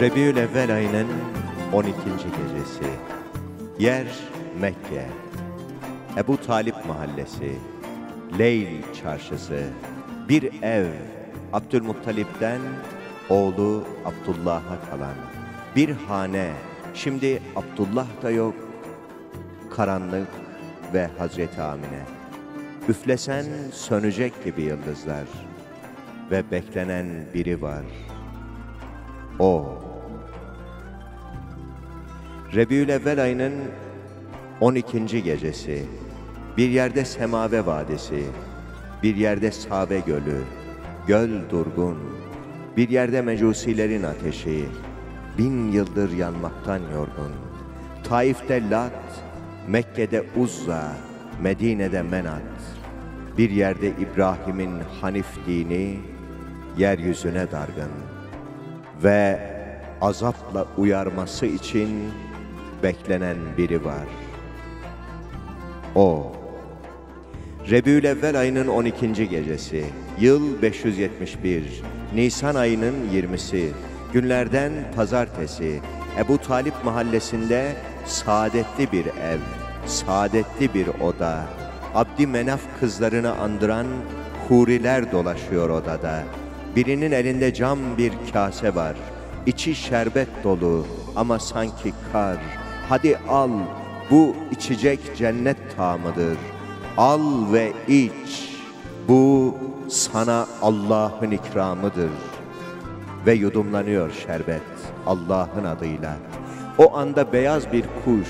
Rebiülevvel ayının 12. gecesi. Yer Mekke. Ebu Talip mahallesi. Leyl çarşısı. Bir ev Abdülmuttalip'ten oğlu Abdullah'a kalan. Bir hane. Şimdi Abdullah da yok. Karanlık ve Hazreti Amine. Üflesen sönecek gibi yıldızlar. Ve beklenen biri var. O. Rebiülevvel ayının 12. gecesi. Bir yerde Semave Vadisi, bir yerde Sabe Gölü, göl durgun, bir yerde mecusilerin ateşi, bin yıldır yanmaktan yorgun. Taif'te Lat, Mekke'de Uzza, Medine'de Menat, bir yerde İbrahim'in Hanif dini, yeryüzüne dargın ve azapla uyarması için beklenen biri var. O, Rebiülevvel ayının 12. gecesi, yıl 571, Nisan ayının 20'si, günlerden pazartesi, Ebu Talip mahallesinde saadetli bir ev, saadetli bir oda, Abdi Menaf kızlarını andıran huriler dolaşıyor odada. Birinin elinde cam bir kase var. İçi şerbet dolu ama sanki kar. Hadi al, bu içecek cennet tamıdır. Al ve iç. Bu sana Allah'ın ikramıdır. Ve yudumlanıyor şerbet Allah'ın adıyla. O anda beyaz bir kuş,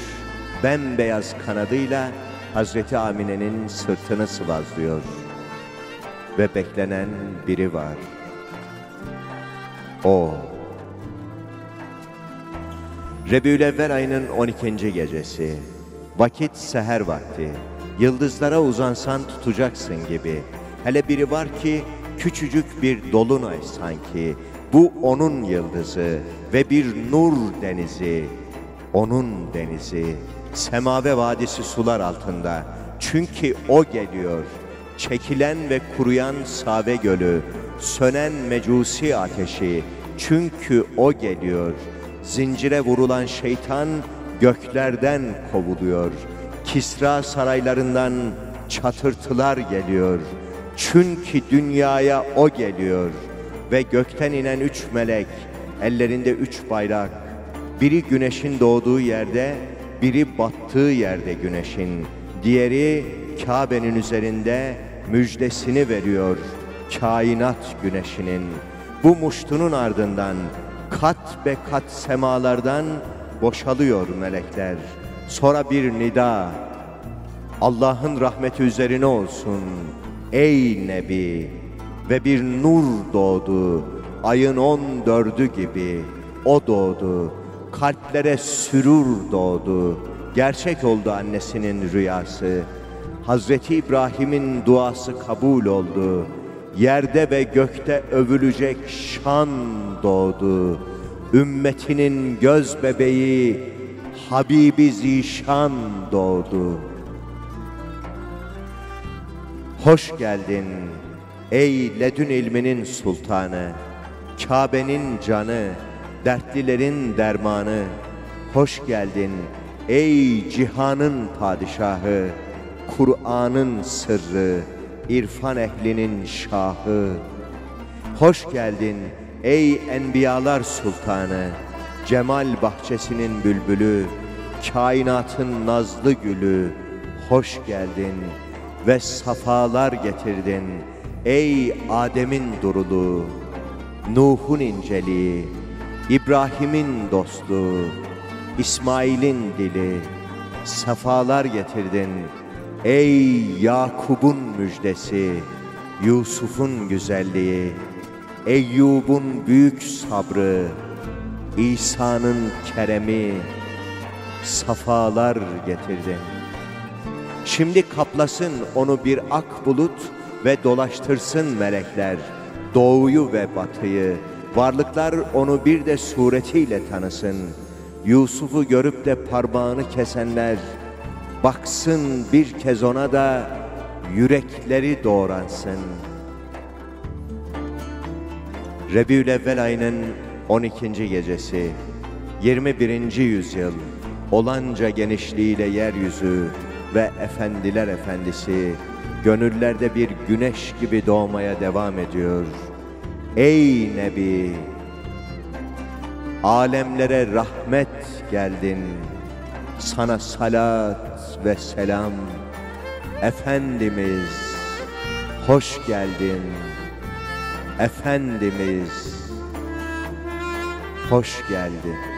bembeyaz kanadıyla Hazreti Amine'nin sırtını sıvazlıyor. Ve beklenen biri var. O. Rebiülevvel ayının 12. gecesi. Vakit seher vakti. Yıldızlara uzansan tutacaksın gibi. Hele biri var ki küçücük bir dolunay sanki. Bu onun yıldızı ve bir nur denizi. Onun denizi. Semave vadisi sular altında. Çünkü o geliyor. Çekilen ve kuruyan Save gölü, sönen mecusi ateşi. Çünkü o geliyor. Zincire vurulan şeytan göklerden kovuluyor. Kisra saraylarından çatırtılar geliyor. Çünkü dünyaya o geliyor. Ve gökten inen üç melek, ellerinde üç bayrak. Biri güneşin doğduğu yerde, biri battığı yerde güneşin. Diğeri Kabe'nin üzerinde müjdesini veriyor kainat güneşinin. Bu muştunun ardından kat be kat semalardan boşalıyor melekler. Sonra bir nida, Allah'ın rahmeti üzerine olsun ey Nebi. Ve bir nur doğdu, ayın on dördü gibi o doğdu. Kalplere sürur doğdu, gerçek oldu annesinin rüyası. Hazreti İbrahim'in duası kabul oldu. Yerde ve gökte övülecek şan doğdu. Ümmetinin göz bebeği Habibi Zişan doğdu. Hoş geldin ey ledün ilminin sultanı, Kabe'nin canı, dertlilerin dermanı. Hoş geldin ey cihanın padişahı, Kur'an'ın sırrı, irfan ehlinin şahı. Hoş geldin ey enbiyalar sultanı, cemal bahçesinin bülbülü, kainatın nazlı gülü. Hoş geldin ve safalar getirdin ey Adem'in durulu, Nuh'un inceliği, İbrahim'in dostluğu, İsmail'in dili, safalar getirdin Ey Yakub'un müjdesi, Yusuf'un güzelliği, Eyyub'un büyük sabrı, İsa'nın keremi, safalar getirdin. Şimdi kaplasın onu bir ak bulut ve dolaştırsın melekler, doğuyu ve batıyı, varlıklar onu bir de suretiyle tanısın. Yusuf'u görüp de parmağını kesenler, Baksın bir kez ona da yürekleri doğransın. Rebiülevvel ayının 12. gecesi 21. yüzyıl olanca genişliğiyle yeryüzü ve efendiler efendisi gönüllerde bir güneş gibi doğmaya devam ediyor. Ey Nebi! Alemlere rahmet geldin. Sana salat ve selam. Efendimiz, hoş geldin. Efendimiz, hoş geldin.